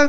لم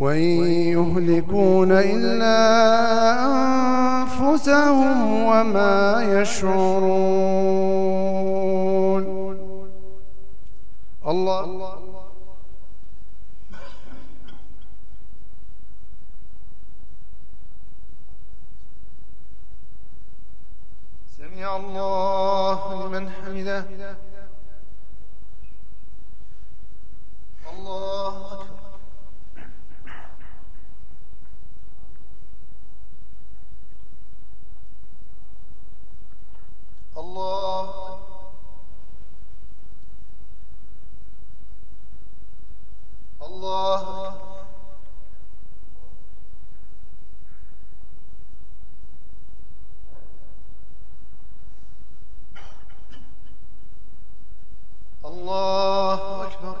وإن يهلكون إلا أنفسهم وما يشعرون. الله. سمع الله لمن حمده الله أكبر الله الله الله أكبر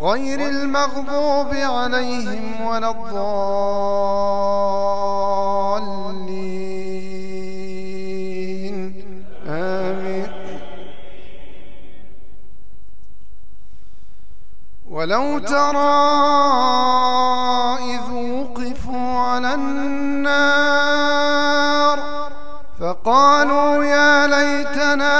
غير المغضوب عليهم ولا الضالين. آمين. ولو ترى إذ وقفوا على النار فقالوا يا ليتنا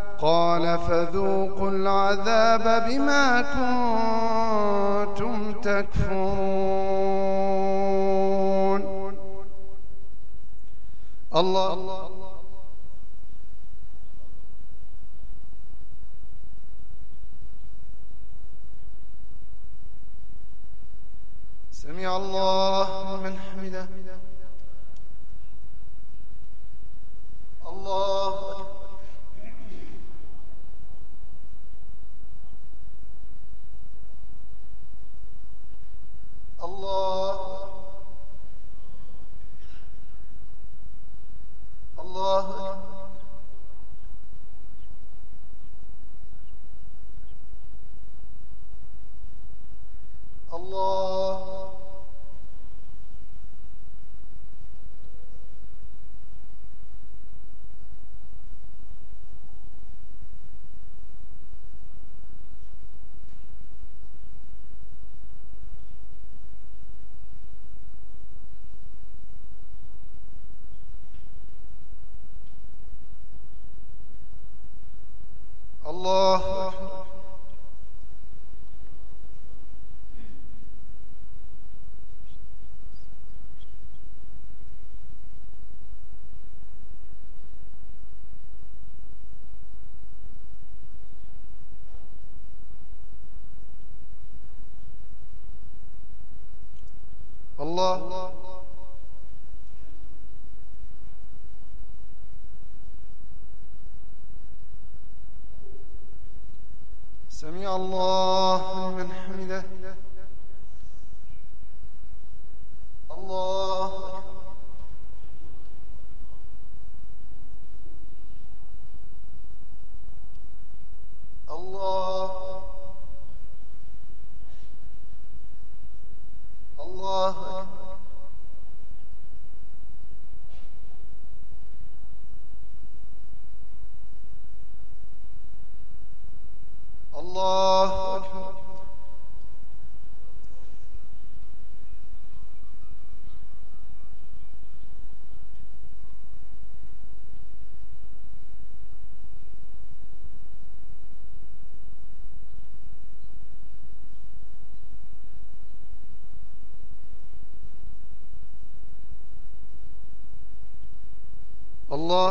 قال فذوقوا العذاب بما كنتم تكفرون. الله. سمع الله من حمده. الله أكبر. الله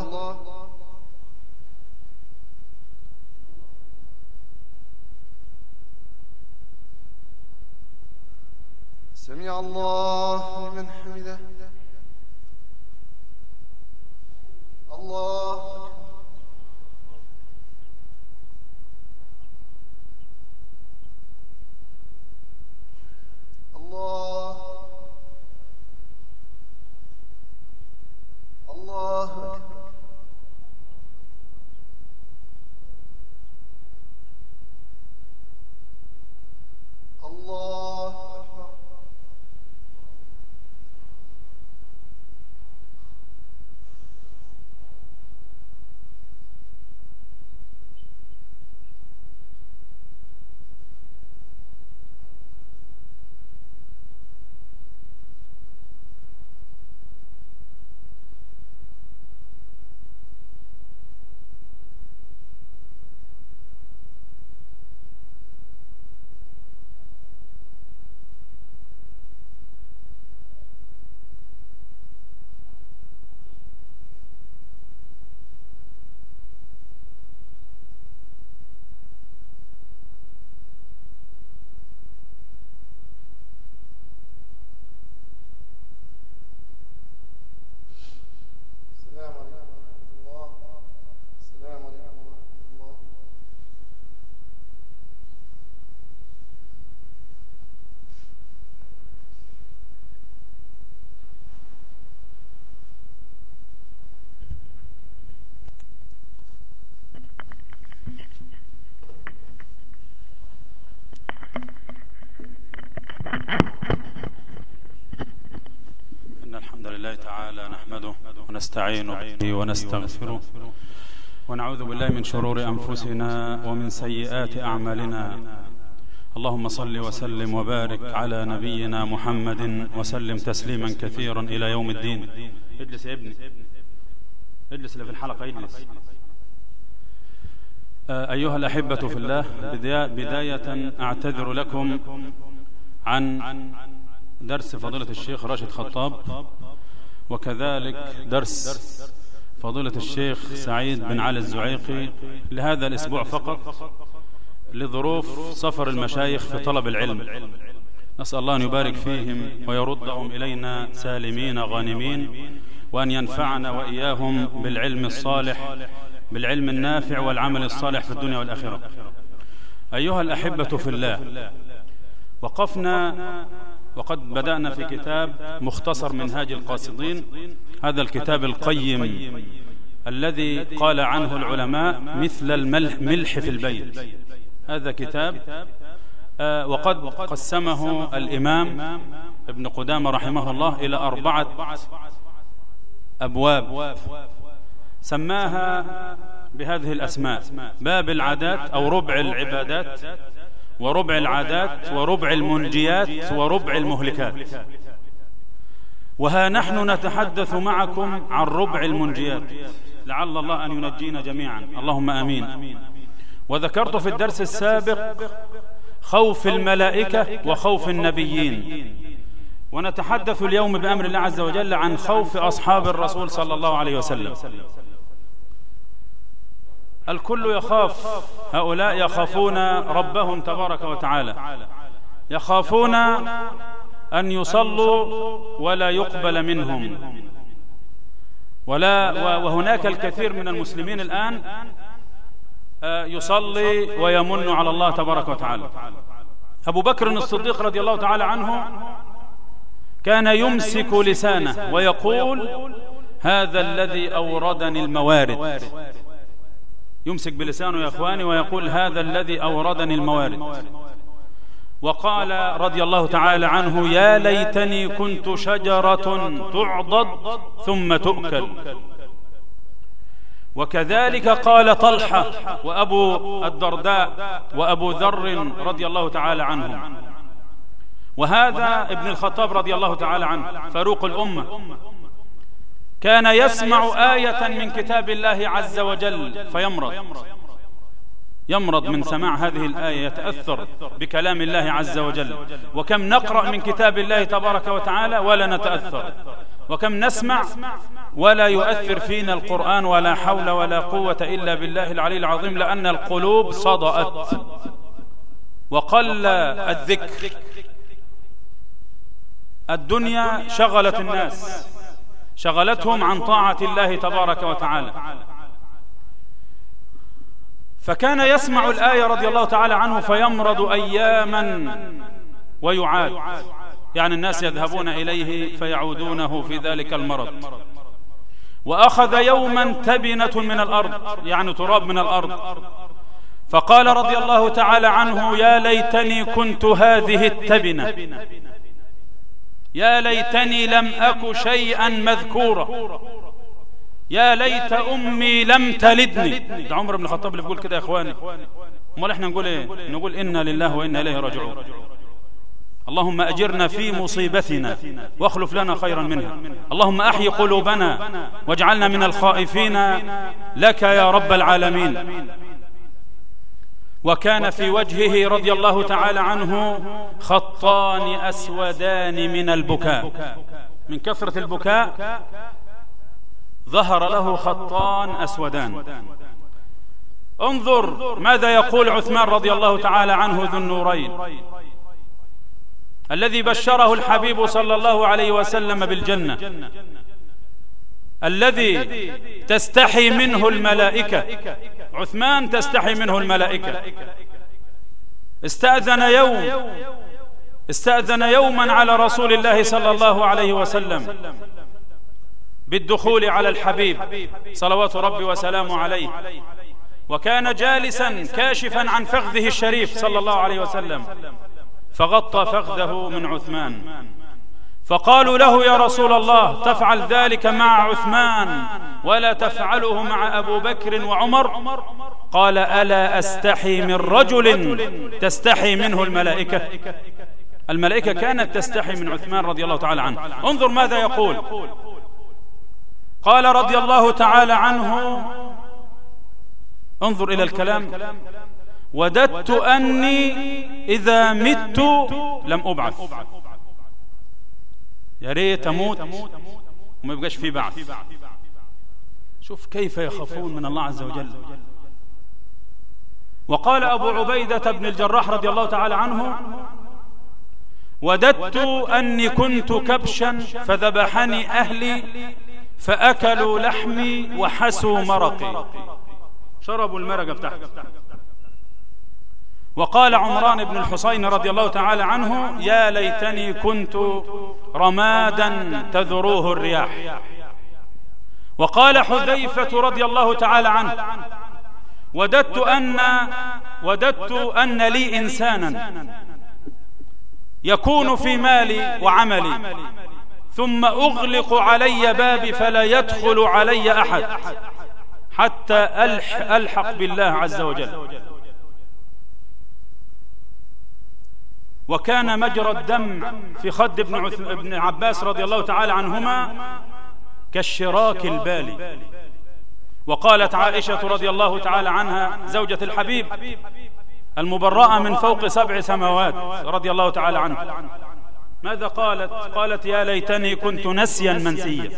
الله سمع الله من حمده الله أكبر الله الله أكبر الله أكبر ونستعين به ونستغفره ونعوذ بالله من شرور أنفسنا ومن سيئات أعمالنا. اللهم صل وسلم وبارك على نبينا محمد وسلم تسليما كثيرا إلى يوم الدين. اجلس يا ابني. اجلس اللي في الحلقة اجلس. آه، أيها الأحبة في الله بداية أعتذر لكم عن درس فضيلة الشيخ راشد خطاب. وكذلك درس فضيلة الشيخ سعيد بن علي الزعيقي لهذا الأسبوع فقط لظروف سفر المشايخ في طلب العلم. نسأل الله أن يبارك فيهم ويردهم إلينا سالمين غانمين وأن ينفعنا وإياهم بالعلم الصالح بالعلم النافع والعمل الصالح في الدنيا والآخرة. أيها الأحبة في الله وقفنا وقد بدأنا في كتاب مختصر منهاج القاصدين هذا الكتاب القيم الذي قال عنه العلماء مثل الملح في البيت. هذا كتاب آه، وقد قسمه الإمام ابن قدامة رحمه الله إلى أربعة أبواب سماها بهذه الأسماء باب العادات أو ربع العبادات وربع العادات وربع المنجيات وربع المهلكات. وها نحن نتحدث معكم عن ربع المنجيات. لعل الله أن ينجينا جميعا. اللهم آمين. وذكرت في الدرس السابق خوف الملائكة وخوف النبيين. ونتحدث اليوم بأمر الله عز وجل عن خوف أصحاب الرسول صلى الله عليه وسلم. الكل يخاف. هؤلاء يخافون ربهم تبارك وتعالى. يخافون أن يصلوا ولا يقبل منهم. ولا وهناك الكثير من المسلمين الآن آه، يصلي ويمن على الله تبارك وتعالى. أبو بكر الصديق رضي الله تعالى عنه كان يمسك لسانه ويقول هذا الذي أوردني الموارد. يمسك بلسانه يا أخواني ويقول هذا الذي أوردني الموارد. وقال رضي الله تعالى عنه يا ليتني كنت شجرة تعضد ثم تؤكل. وكذلك قال طلحة وأبو الدرداء وأبو ذر رضي الله تعالى عنهم. وهذا ابن الخطاب رضي الله تعالى عنه فاروق الأمة. كان يسمع آية من كتاب الله عز وجل فيمرض. يمرض. من سماع هذه الآية يتأثر بكلام الله عز وجل. وكم نقرأ من كتاب الله تبارك وتعالى ولا نتأثر. وكم نسمع ولا يؤثر فينا القرآن ولا حول ولا قوة إلا بالله العلي العظيم لأن القلوب صدأت. وقل الذكر. الدنيا شغلت الناس. شغلتهم عن طاعة الله تبارك وتعالى. فكان يسمع الآية رضي الله تعالى عنه فيمرض أياما ويعاد. يعني الناس يذهبون إليه فيعودونه في ذلك المرض. وأخذ يوما تبنة من الأرض يعني تراب من الأرض. فقال رضي الله تعالى عنه يا ليتني كنت هذه التبنة. يا ليتني لم أك شيئا مذكورا. يا ليت أمي لم تلدني. ده عمر بن الخطاب اللي بيقول كده يا إخواني. أمال إحنا نقول إيه؟ نقول إنا لله وإنا إليه راجعون. اللهم أجرنا في مصيبتنا واخلف لنا خيرا منها. اللهم أحي قلوبنا واجعلنا من الخائفين لك يا رب العالمين. وكان في وجهه رضي الله تعالى عنه خطان أسودان من البكاء. من كثرة البكاء ظهر له خطان أسودان. انظر ماذا يقول عثمان رضي الله تعالى عنه ذو النورين. الذي بشره الحبيب صلى الله عليه وسلم بالجنة. الذي تستحي منه الملائكة. عثمان تستحي منه الملائكة. استأذن يوم. استأذن يوما على رسول الله صلى الله عليه وسلم. بالدخول على الحبيب. صلوات ربي وسلامه عليه. وكان جالسا كاشفا عن فخذه الشريف صلى الله عليه وسلم. فغطى فخذه من عثمان. فقالوا له يا رسول الله تفعل ذلك مع عثمان ولا تفعله مع أبو بكر وعمر؟ قال ألا أستحي من رجل تستحي منه الملائكة؟ الملائكة كانت تستحي من عثمان رضي الله تعالى عنه. انظر ماذا يقول. قال رضي الله تعالى عنه انظر إلى الكلام. وددت أني إذا مت لم أبعث. يا ريت أموت وما يبقاش في بعث. شوف كيف يخافون من الله عز وجل. وقال أبو عبيدة بن الجراح رضي الله تعالى عنه وددت أني كنت كبشا فذبحني أهلي فأكلوا لحمي وحسوا مرقي. شربوا المرقة بتاعتي وقال عمران بن الحصين رضي الله تعالى عنه يا ليتني كنت رمادا تذروه الرياح. وقال حذيفة رضي الله تعالى عنه وددت أن وددت أن لي إنسانا يكون في مالي وعملي ثم أغلق علي بابي فلا يدخل علي أحد حتى ألح ألحق بالله عز وجل. وكان مجرى الدم في خد ابن, ابن عباس رضي الله تعالى عنهما كالشراك البالي. وقالت عائشة رضي الله تعالى عنها زوجة الحبيب المبرأة من فوق سبع سماوات رضي الله تعالى عنها ماذا قالت؟ قالت يا ليتني كنت نسيا منسيا.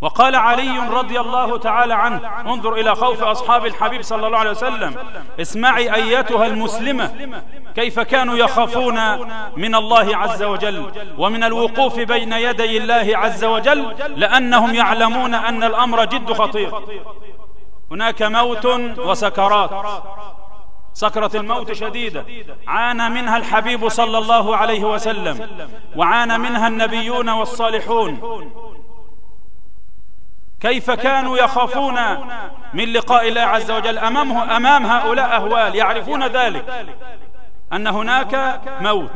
وقال علي رضي الله تعالى عنه انظر إلى خوف أصحاب الحبيب صلى الله عليه وسلم. اسمعي أيتها المسلمة. كيف كانوا يخافون من الله عز وجل ومن الوقوف بين يدي الله عز وجل؟ لأنهم يعلمون أن الأمر جد خطير. هناك موت وسكرات. سكرة الموت شديدة. عانى منها الحبيب صلى الله عليه وسلم وعانى منها النبيون والصالحون. كيف كانوا يخافون من لقاء الله عز وجل أمامه أمام هؤلاء أهوال؟ يعرفون ذلك. أن هناك موت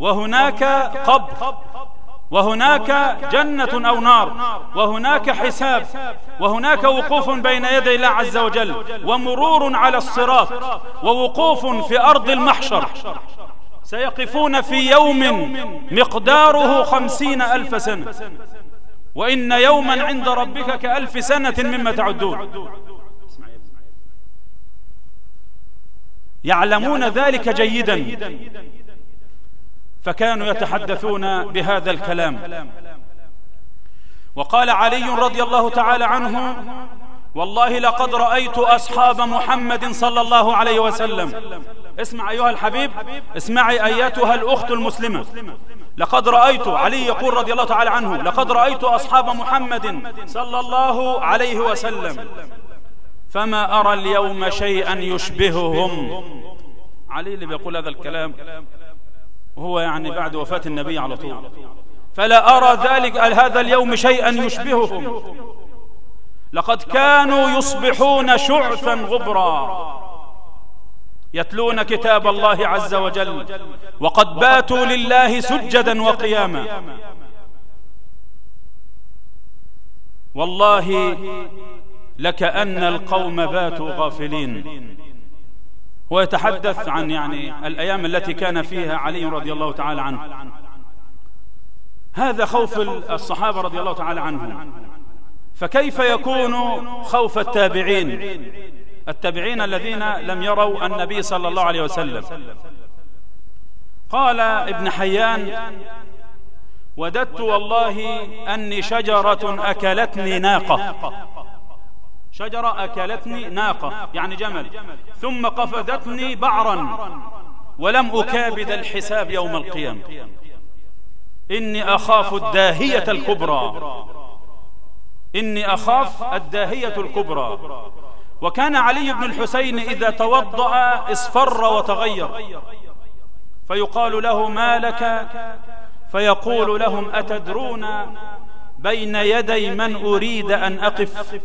وهناك قبر وهناك جنة أو نار وهناك حساب وهناك وقوف بين يدي الله عز وجل ومرور على الصراط ووقوف في أرض المحشر. سيقفون في يوم مقداره خمسين ألف سنة. وإن يوما عند ربك كألف سنة مما تعدون. يعلمون ذلك جيدا. فكانوا يتحدثون بهذا الكلام. وقال علي رضي الله تعالى عنه والله لقد رأيت أصحاب محمد صلى الله عليه وسلم. اسمع أيها الحبيب اسمعي أياتها الأخت المسلمة. لقد رأيت علي يقول رضي الله تعالى عنه لقد رأيت أصحاب محمد صلى الله عليه وسلم. فما أرى اليوم شيئا يشبههم. علي اللي بيقول هذا الكلام وهو يعني بعد وفاة النبي على طول. فلا أرى ذلك هذا اليوم شيئا يشبههم. لقد كانوا يصبحون شعثا غبرا. يتلون كتاب الله عز وجل وقد باتوا لله سجدا وقياما. والله لكأن القوم باتوا غافلين. ويتحدث عن يعني الأيام التي كان فيها علي رضي الله تعالى عنه. هذا خوف الصحابة رضي الله تعالى عنهم. فكيف يكون خوف التابعين؟ التابعين الذين لم يروا النبي صلى الله عليه وسلم. قال ابن حيان وددت والله أني شجرة أكلتني ناقة. شجرة أكلتني ناقة يعني جمل. ثم قفزتني بعرا ولم أكابد الحساب يوم القيامة. إني أخاف الداهية الكبرى. إني أخاف الداهية الكبرى. وكان علي بن الحسين إذا توضأ اصفر وتغير. فيقال له ما لك؟ فيقول لهم أتدرون بين يدي من أريد أن أقف؟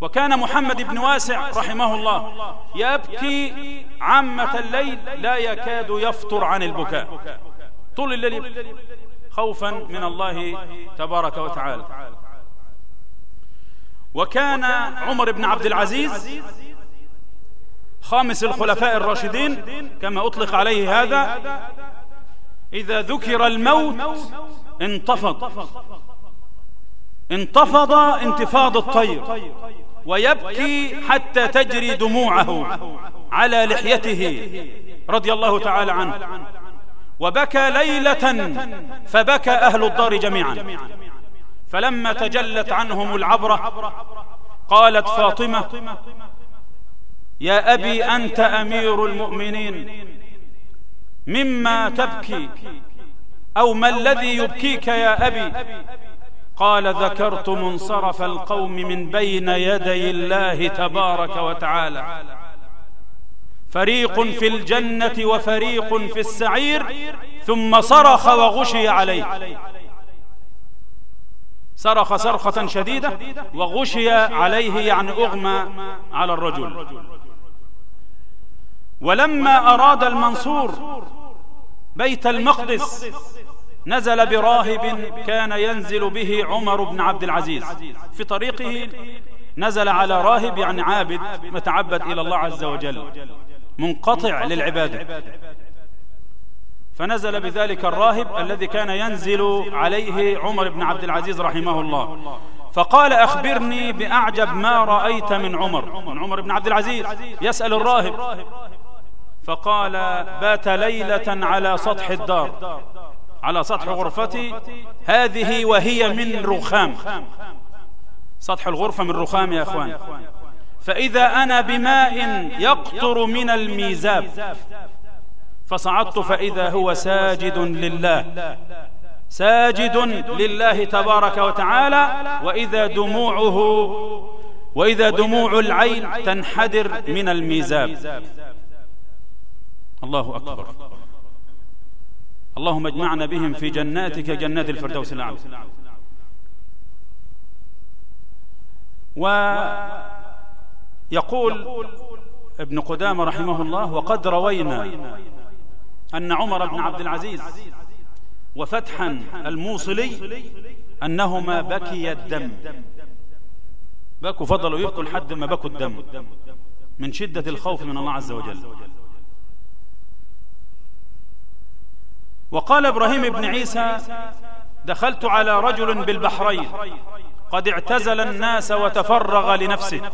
وكان محمد بن واسع رحمه الله يبكي عامة الليل لا يكاد يفطر عن البكاء. طول الليل خوفا من الله تبارك وتعالى. وكان عمر بن عبد العزيز خامس الخلفاء الراشدين كما أطلق عليه هذا إذا ذكر الموت انتفض. انتفض انتفاض الطير ويبكي حتى تجري دموعه على لحيته رضي الله تعالى عنه. وبكى ليلة فبكى أهل الدار جميعا. فلما تجلت عنهم العبرة قالت فاطمة يا أبي أنت أمير المؤمنين. مما تبكي. أو ما الذي يبكيك يا أبي؟ قال ذكرت منصرف القوم من بين يدي الله تبارك وتعالى. فريق في الجنة وفريق في السعير ثم صرخ وغشي عليه. صرخ صرخة شديدة وغشي عليه يعني أغمى على الرجل. ولما أراد المنصور بيت المقدس نزل براهب كان ينزل به عمر بن عبد العزيز. في طريقه نزل على راهب يعني عابد متعبد إلى الله عز وجل منقطع للعبادة. فنزل بذلك الراهب الذي كان ينزل عليه عمر بن عبد العزيز رحمه الله. فقال أخبرني بأعجب ما رأيت من عمر من عمر بن عبد العزيز يسأل الراهب. فقال بات ليلة على سطح الدار. على سطح غرفتي هذه وهي من رخام. سطح الغرفة من رخام يا أخوان. فإذا أنا بماء يقطر من الميزاب. فصعدت فإذا هو ساجد لله. ساجد لله تبارك وتعالى وإذا دموعه وإذا دموع العين تنحدر من الميزاب. الله أكبر. اللهم اجمعنا بهم في جناتك جنات الفردوس الأعلى. ويقول ابن قدامة رحمه الله وقد روينا أن عمر بن عبد العزيز وفتحا الموصلي أنهما بكي الدم. بكوا فضلوا يبكوا لحد ما بكوا الدم من شدة الخوف من الله عز وجل. وقال إبراهيم بن عيسى دخلت على رجل بالبحرين قد اعتزل الناس وتفرغ لنفسه.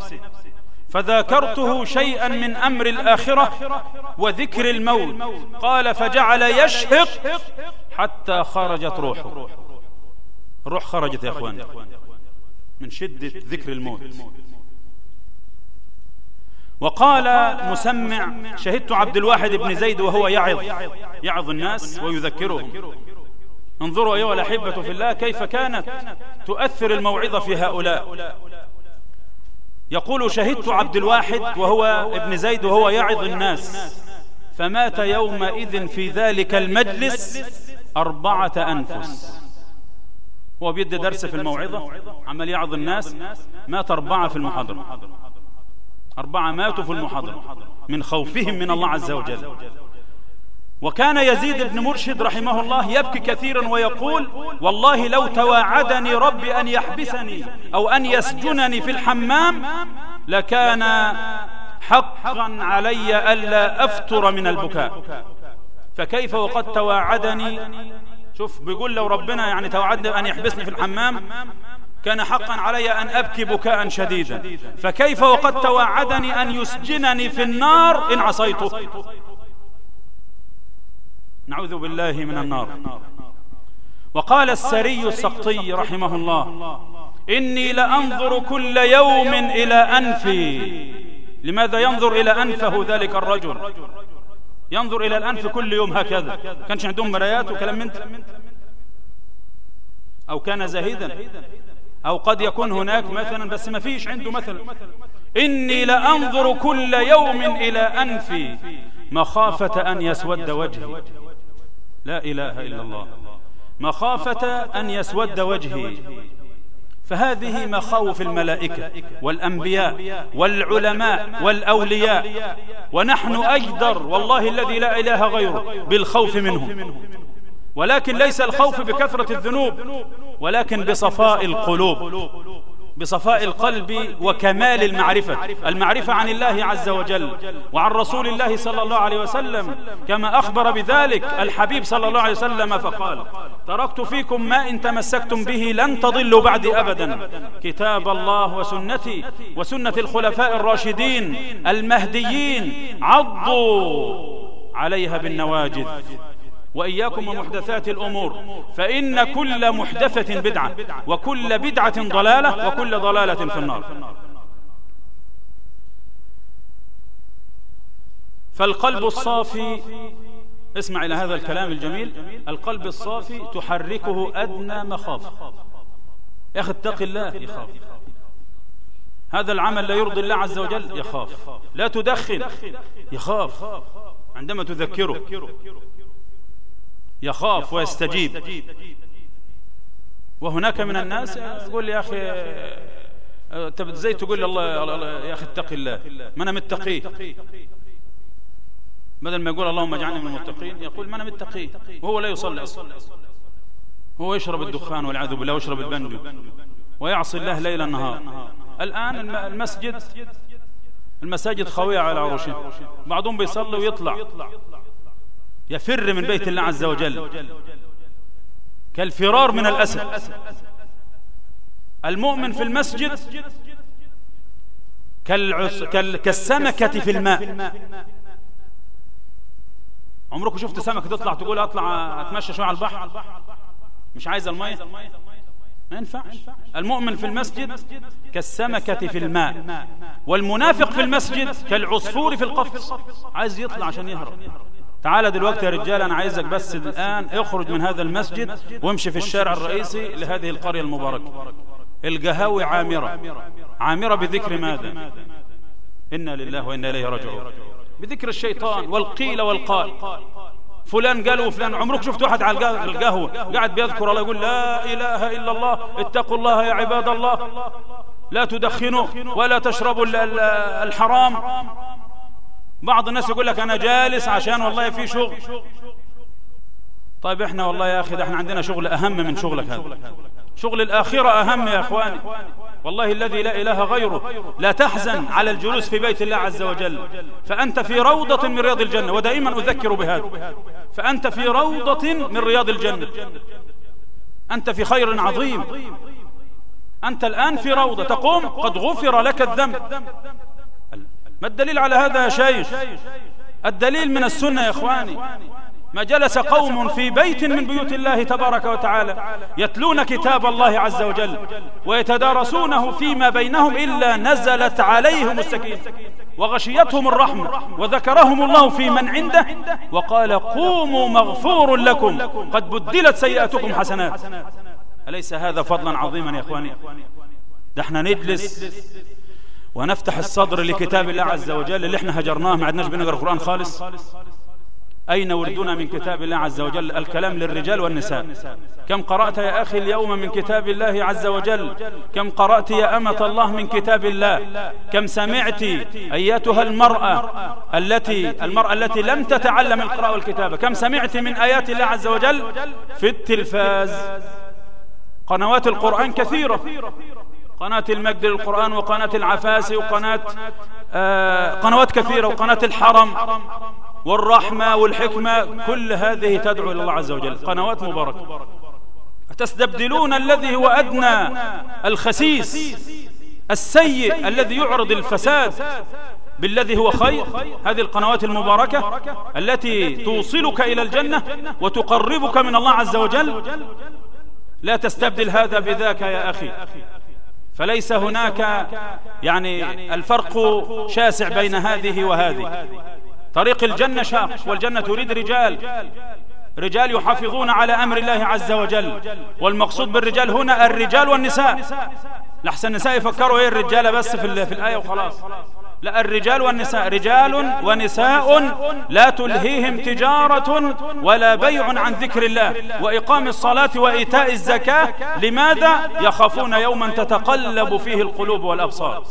فذاكرته شيئا من أمر الآخرة وذكر الموت. قال فجعل يشهق حتى خرجت روحه. الروح خرجت يا أخوان من شدة ذكر الموت. وقال مسمع شهدت عبد الواحد بن زيد وهو يعظ يعظ الناس ويذكرهم. انظروا أيها الأحبة في الله كيف كانت تؤثر الموعظة في هؤلاء. يقول شهدت عبد الواحد وهو ابن زيد وهو يعظ الناس. فمات يومئذ في ذلك المجلس أربعة أنفس. هو بيدي درس في الموعظة. عمل يعظ الناس. مات أربعة في المحاضرة. أربعة ماتوا في المحاضرة. من خوفهم من الله عز وجل. وكان يزيد بن مرشد رحمه الله يبكي كثيرا ويقول والله لو تواعدني ربي أن يحبسني أو أن يسجنني في الحمام لكان حقا علي ألا أفتر من البكاء. فكيف وقد تواعدني؟ شوف بيقول لو ربنا يعني توعدني أن يحبسني في الحمام كان حقا علي أن أبكي بكاء شديدا. فكيف وقد توعدني أن يسجنني في النار إن عصيته؟ نعوذ بالله من النار. وقال السري السقطي رحمه الله إني لأنظر كل يوم إلى أنفي. لماذا ينظر إلى أنفه ذلك الرجل؟ ينظر إلى الأنف كل يوم هكذا. كانش عندهم مرايات وكلام من أو كان زاهدا أو قد يكون هناك مثلا بس ما فيش عنده مثلا. إني لأنظر كل يوم إلى أنفي. مخافة أن يسود وجهي. لا إله إلا الله. مخافة أن يسود وجهي. فهذه مخاوف الملائكة والأنبياء والعلماء والأولياء. ونحن أجدر والله الذي لا إله غيره بالخوف منهم. ولكن ليس الخوف بكثرة الذنوب ولكن بصفاء القلوب. بصفاء القلب وكمال المعرفة. المعرفة عن الله عز وجل وعن رسول الله صلى الله عليه وسلم. كما أخبر بذلك الحبيب صلى الله عليه وسلم فقال تركت فيكم ما إن تمسكتم به لن تضلوا بعد أبدا. كتاب الله وسنتي وسنة الخلفاء الراشدين المهديين عضوا عليها بالنواجذ. وإياكم ومحدثات الأمور. فإن كل محدثة بدعة. وكل بدعة ضلالة وكل ضلالة في النار. فالقلب الصافي اسمع إلى هذا الكلام الجميل. القلب الصافي تحركه أدنى مخافة يا أخي اتق الله يخاف. هذا العمل لا يرضي الله عز وجل. يخاف. لا تدخن. يخاف. عندما تذكره. يخاف ويستجيب. وهناك من الناس يقول يا أخي طب إزاي تقول الله يا أخي اتق الله. ما أنا متقي بدل ما يقول اللهم اجعلني من المتقين يقول ما أنا متقي وهو لا يصلي أصلا. هو يشرب الدخان والعياذ بالله ويشرب البنجو ويعصي الله ليلا نهار الآن المسجد المساجد خاوية على عروشها بعضهم بيصلي ويطلع. يفر من بيت الله عز وجل. كالفرار من الأسد. المؤمن في المسجد. كالعس... كال... كالسمكة في الماء. عمركم شفت سمكة تطلع تقول أطلع أتمشى شوية على البحر؟ مش عايز المية؟ ما ينفعش. المؤمن في المسجد كالسمكة في الماء. والمنافق في المسجد كالعصفور في القفص. عايز يطلع عشان يهرب. تعال دلوقتي يا رجال أنا عايزك بس الآن اخرج من هذا المسجد وامشي في الشارع الرئيسي لهذه القرية المباركة. القهاوي عامرة. عامرة بذكر ماذا؟ إنا لله وإنا إليه راجعون. بذكر الشيطان والقيل والقال. فلان قال وفلان عمرك شفت واحد على القهوة؟ قاعد بيذكر الله يقول لا إله إلا الله اتقوا الله يا عباد الله. لا تدخنوا ولا تشربوا الحرام. بعض الناس يقول لك أنا جالس عشان والله في شغل. طيب إحنا والله يا أخي ده إحنا عندنا شغل أهم من شغلك هذا. شغل الآخرة أهم يا أخواني. والله الذي لا إله غيره. لا تحزن على الجلوس في بيت الله عز وجل. فأنت في روضة من رياض الجنة. ودائما أذكر بهذا. فأنت في روضة من رياض الجنة. أنت في خير عظيم. أنت الآن في روضة. تقوم قد غفر لك الذنب. ما الدليل على هذا يا شيخ؟ الدليل من السنة يا إخواني. ما جلس قوم في بيت من بيوت الله تبارك وتعالى يتلون كتاب الله عز وجل ويتدارسونه فيما بينهم إلا نزلت عليهم السكينة وغشيتهم الرحمة وذكرهم الله في من عنده وقال قوموا مغفور لكم قد بدلت سيئاتكم حسنات. أليس هذا فضلا عظيما يا إخواني؟ ده إحنا نجلس ونفتح الصدر لكتاب الله عز وجل. اللي إحنا هجرناه ما عدناش بنقرأ القرآن خالص. أين وردنا من كتاب الله عز وجل؟ الكلام للرجال والنساء. كم قرأت يا أخي اليوم من كتاب الله عز وجل؟ كم قرأت يا أمة الله من كتاب الله كم سمعت أياتها المرأة التي المرأة التي لم تتعلم القراءة والكتابة. كم سمعت من آيات الله عز وجل؟ في التلفاز. قنوات القرآن كثيرة. قناة المجد للقرآن وقناة العفاسي وقناة آه قنوات كثيرة وقناة الحرم والرحمة والحكمة كل هذه تدعو إلى الله عز وجل. قنوات مباركة. تستبدلون الذي هو أدنى الخسيس السيء الذي يعرض الفساد بالذي هو خير؟ هذه القنوات المباركة التي توصلك إلى الجنة وتقربك من الله عز وجل؟ لا تستبدل هذا بذاك يا أخي. فليس هناك يعني الفرق شاسع بين هذه وهذه. طريق الجنة شاق والجنة تريد رجال. رجال. يحافظون على أمر الله عز وجل. والمقصود بالرجال هنا الرجال والنساء. لحسن النساء يفكروا إيه الرجال بس في, في الآية وخلاص. لا الرجال والنساء. رجال ونساء لا تلهيهم تجارة ولا بيع عن ذكر الله. وإقام الصلاة وإيتاء الزكاة لماذا يخافون يوما تتقلب فيه القلوب والأبصار؟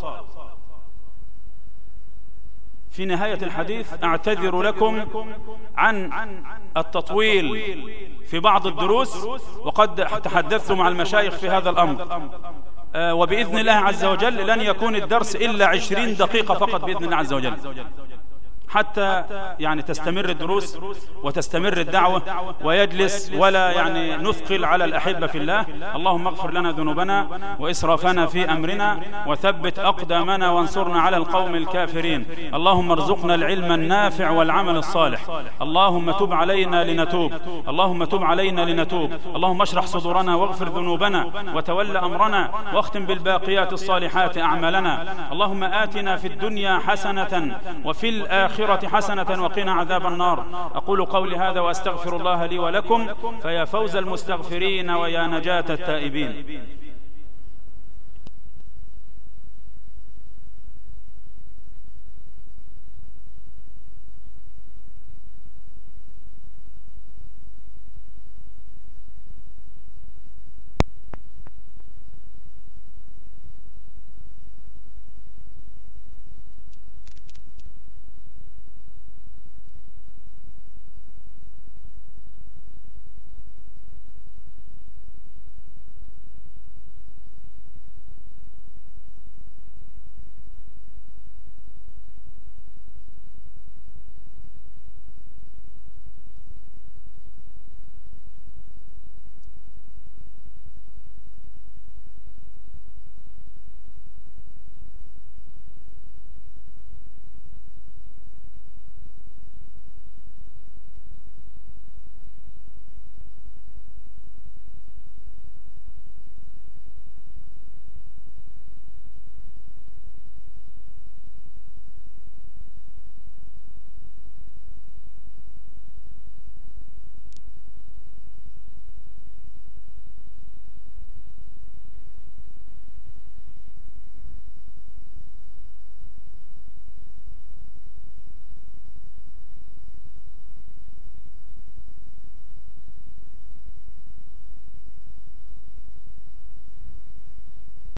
في نهاية الحديث أعتذر لكم عن التطويل في بعض الدروس وقد تحدثت مع المشايخ في هذا الأمر. وبإذن الله عز وجل لن يكون الدرس إلا عشرين دقيقة فقط بإذن الله عز وجل. حتى يعني تستمر الدروس وتستمر الدعوة ويجلس ولا يعني نثقل على الأحبة في الله. اللهم اغفر لنا ذنوبنا وإسرافنا في أمرنا وثبت أقدامنا وانصرنا على القوم الكافرين. اللهم ارزقنا العلم النافع والعمل الصالح. اللهم تب علينا لنتوب. اللهم تب علينا لنتوب. اللهم اشرح صدورنا واغفر ذنوبنا وتول أمرنا واختم بالباقيات الصالحات أعمالنا. اللهم آتنا في الدنيا حسنة وفي الآخرة الآخرة حسنة وقنا عذاب النار. أقول قولي هذا وأستغفر الله لي ولكم فيا فوز المستغفرين ويا نجاة التائبين.